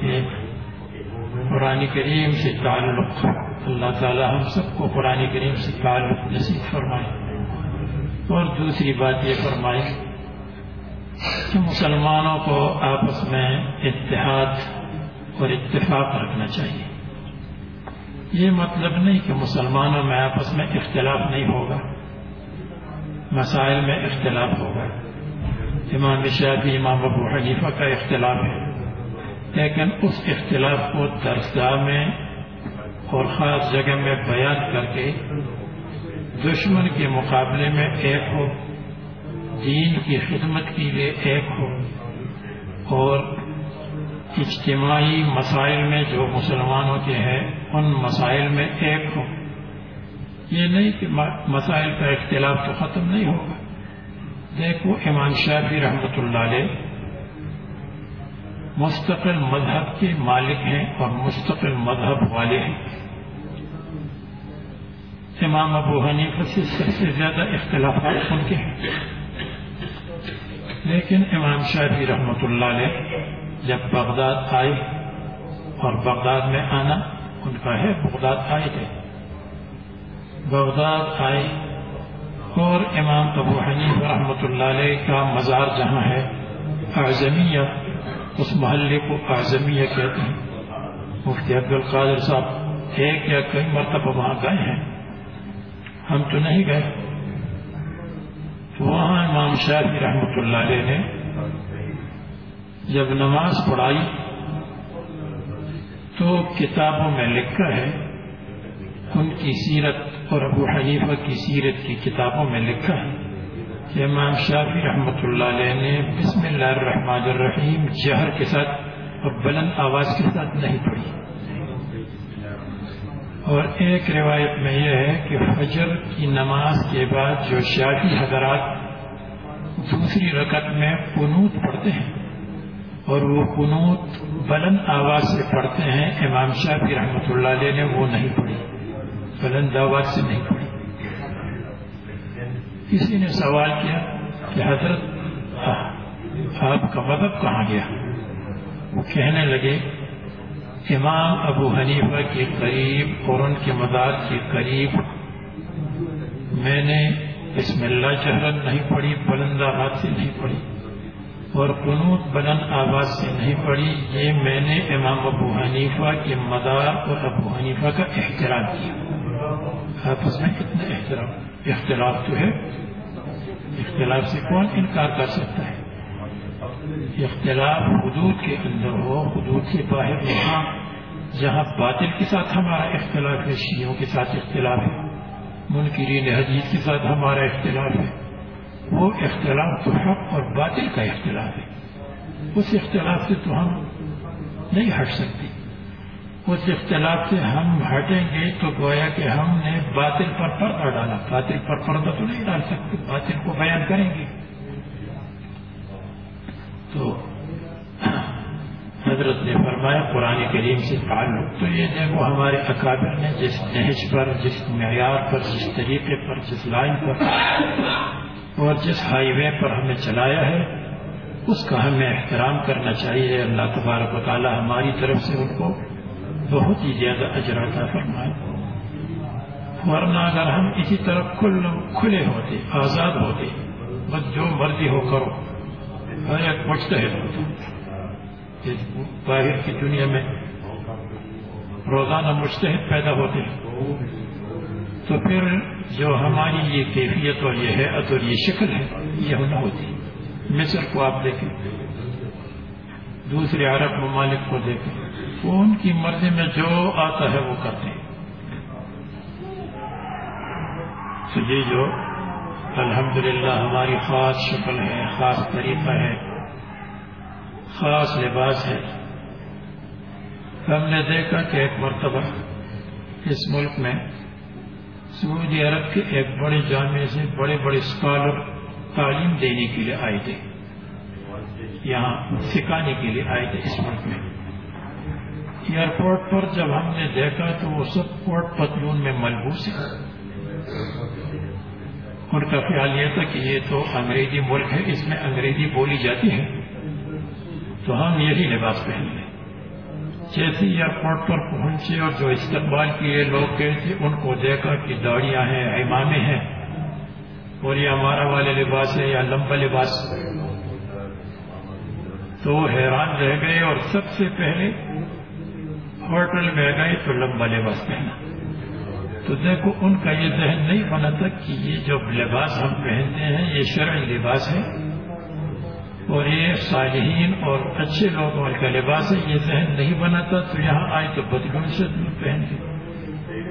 کہ قرآن کریم سے تعلق، اللہ تعالی ہم سب کو قرآن کریم سے تعلق نصیب فرمائے۔ اور دوسری بات یہ فرمائی کہ مسلمانوں کو آپس میں اتحاد اور اتفاق رکھنا چاہیے۔ یہ مطلب نہیں کہ مسلمانوں میں آپس میں اختلاف نہیں ہوگا، مسائل میں اختلاف ہوگا۔ امام شافی امام ابو حنیفہ کا اختلاف ہے۔ لیکن اس اختلاف کو درسگاہ میں اور خاص جگہ میں بیان کر کے دشمن کے مقابلے میں ایک ہو، دین کی خدمت کے لیے ایک ہو، اور اجتماعی مسائل میں جو مسلمانوں کے ہیں، ان مسائل میں ایک ہو۔ یہ نہیں کہ مسائل کا اختلاف تو ختم نہیں ہوگا۔ دیکھو امام شافی رحمۃ اللہ علیہ مستقل مذہب کے مالک ہیں اور مستقل مذہب والے ہیں۔ امام ابو حنیفہ سے سب سے زیادہ اختلافات ان کے ہیں۔ لیکن امام شافی رحمۃ اللہ علیہ جب بغداد آئے اور بغداد میں آنا، ان کا ہے بغداد آئے تھے بغداد آئے اور امام ابو حنیف رحمۃ اللہ علیہ کا مزار جہاں ہے، اعظمیہ، اس محلے کو اعظمیہ کہتے ہیں۔ مفتی عبد القادر صاحب ایک یا کئی مرتبہ وہاں گئے ہیں؟ ہم تو نہیں گئے۔ وہاں امام شافی رحمۃ اللہ علیہ نے جب نماز پڑھائی تو کتابوں میں لکھا ہے، ان کی سیرت اور ابو حنیفہ کی سیرت کی کتابوں میں لکھا ہے کہ امام شافی رحمۃ اللہ علیہ نے بسم اللہ الرحمن الرحیم جہر کے ساتھ اور بلند آواز کے ساتھ نہیں پڑھی۔ اور ایک روایت میں یہ ہے کہ فجر کی نماز کے بعد جو شافی حضرات دوسری رکعت میں قنوت پڑھتے ہیں اور وہ قنوت بلند آواز سے پڑھتے ہیں، امام شافی رحمۃ اللہ علیہ نے وہ نہیں پڑھی۔ بلند آواز سے نہیں پڑھی کسی نے سوال کیا کہ حضرت آپ کا مذہب کہاں گیا؟ وہ کہنے لگے، امام ابو حنیفہ کے قریب، اور ان کے مزار کے قریب۔ میں نے بسم اللہ جہرت نہیں پڑھی بلند آواز سے نہیں پڑھی اور قنوت بلند آواز سے نہیں پڑھی یہ میں نے امام ابو حنیفہ کے مدار اور ابو حنیفہ کا احترام کیا۔ آپس میں کتنا احترام اختلاف تو ہے، اختلاف سے کون انکار کر سکتا ہے؟ اختلاف حدود کے اندر ہو، حدود سے باہر وہاں جہاں باطل کے ساتھ ہمارا اختلاف ہے، شیعوں کے ساتھ اختلاف ہے، منکرین حدیث کے ساتھ ہمارا اختلاف ہے، وہ اختلاف تو حق اور باطل کا اختلاف ہے۔ اس اختلاف سے تو ہم نہیں ہٹ سکتے۔ اس اختلاف سے ہم ہٹیں گے تو گویا کہ ہم نے باطل پر پردہ ڈالا۔ باطل پر پردہ تو نہیں ڈال سکتے، باطل کو بیان کریں گے۔ تو حضرت نے فرمایا، قرآن کریم سے تعلق تو یہ دیکھو ہمارے اکابر نے جس نہج پر، جس معیار پر، جس طریقے پر، جس لائن پر اور جس ہائی وے پر ہمیں چلایا ہے، اس کا ہمیں احترام کرنا چاہیے۔ اللہ تبارک و تعالی ہماری طرف سے ان کو بہت ہی زیادہ اجراتا فرمائے۔ ورنہ اگر ہم اسی طرف کھلے ہوتے، آزاد ہوتے، بس جو مرضی ہو کرو ہر ایک مشتحد ہوتا باہر کی دنیا میں روزانہ مشتحد پیدا ہوتے تو پھر جو ہماری یہ کیفیت اور یہ حیت اور یہ شکل ہے، یہ نہ ہوتی۔ مصر کو آپ دیکھیں۔ دوسرے عرب ممالک کو دیکھیں۔ وہ ان کی مرضی میں جو آتا ہے وہ کرتے ہیں تو یہ جو، الحمدللہ ہماری خاص شکل ہے، خاص طریقہ ہے، خاص لباس ہے۔ ہم نے دیکھا کہ ایک مرتبہ اس ملک میں سعودی عرب کے ایک بڑے جامعے سے بڑے بڑے اسکالر تعلیم دینے کے لیے آئے تھے۔ یہاں سکھانے کے لیے آئے تھے اس ملک میں۔ ایئرپورٹ پر جب ہم نے دیکھا تو وہ سب کوٹ پتلون میں ملبوس ہے ان کا خیال یہ تھا کہ یہ تو انگریزی ملک ہے، اس میں انگریزی بولی جاتی ہے۔ تو ہم یہی لباس پہن لیں۔ جیسے ایئرپورٹ پر پہنچے اور جو استقبال کیے لوگ گئے تھے، ان کو دیکھا کہ داڑیاں ہیں امامے ہیں۔ اور یہ ہمارا والے لباس ہے یا لمبا لباس۔ تو حیران رہ گئے اور سب سے پہلے ہوٹل میں گئے تو لمبا لباس پہنا۔ تو دیکھو، ان کا یہ ذہن نہیں بنا تھا کہ یہ جو لباس ہم پہنتے ہیں، یہ شرعی لباس ہے۔ اور یہ صالحین اور اچھے لوگوں کا لباس ہے، یہ ذہن نہیں بنا تھا۔ تو یہاں آئے تو بدلون سے پہنتے۔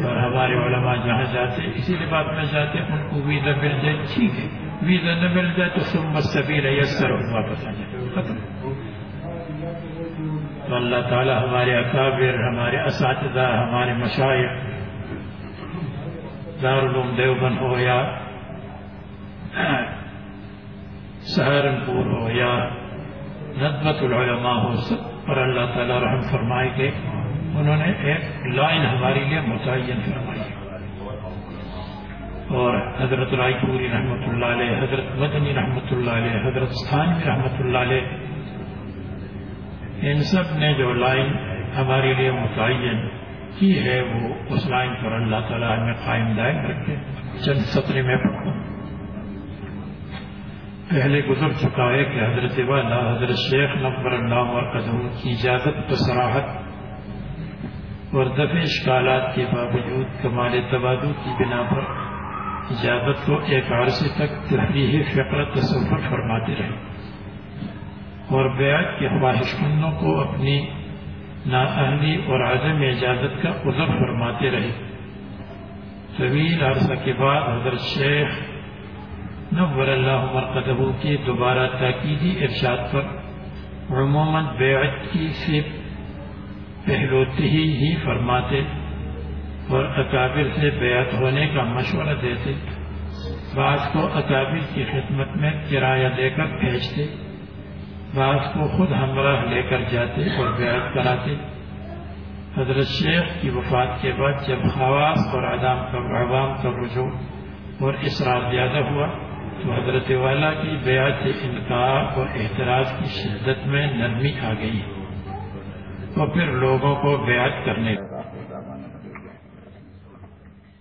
اور ہمارے علماء جہاں جاتے، اسی لباس میں جاتے، ان کو ویزا مل جائے، ٹھیک ہے۔ ویزا نہ مل جائے تو سب سبھی ریسر واپس آ جائے۔ ختم۔ تو اللہ تعالی ہمارے اکابر، ہمارے اساتذہ، ہمارے مشاعر دارالعلوم دیوبند ہو یا سہارنپور ہو یا ندمت العلماء ہو، سب پر اللہ تعالیٰ رحم فرمائے کہ انہوں نے ایک لائن ہمارے لیے متعین فرمائی۔ اور حضرت رائے پوری رحمۃ اللہ علیہ، حضرت مدنی رحمۃ اللہ علیہ، حضرت ستانوی رحمۃ اللہ علیہ ان سب نے جو لائن ہمارے لیے متعین کی ہے، وہ اس لائن پر اللہ تعالیٰ ہمیں قائم دائم رکھے۔ چند سطرے میں پڑھوں پہلے گزر چکا ہے کہ حضرت والا، حضرت شیخ نمبر اللہ اور قدم کی اجازت سراحت اور دفع اشکالات کے باوجود کمال تبادل کی بنا پر اجازت کو ایک عرصے تک تفریح فقر تصور فرماتے رہے۔ اور بیعت کے خواہش مندوں کو اپنی نااہلی اور عدم اجازت کا عذر فرماتے رہے۔ طویل عرصہ کے بعد حضرت شیخ نور اللہ مرکزبو کی دوبارہ تاکیدی ارشاد پر عموماً بیعت کی سے پہلوتی ہی فرماتے اور اکابر سے بیعت ہونے کا مشورہ دیتے۔ بعض کو اکابر کی خدمت میں کرایہ دے کر بھیجتے۔ بعض کو خود ہمراہ لے کر جاتے اور بیعت کراتے۔ حضرت شیخ کی وفات کے بعد جب خواص اور عوام کا عوام کا رجوع اور اسرار زیادہ ہوا، تو حضرت والا کی بیعت انکار اور احتراج کی شدت میں نرمی آ گئی اور پھر لوگوں کو بیعت کرنے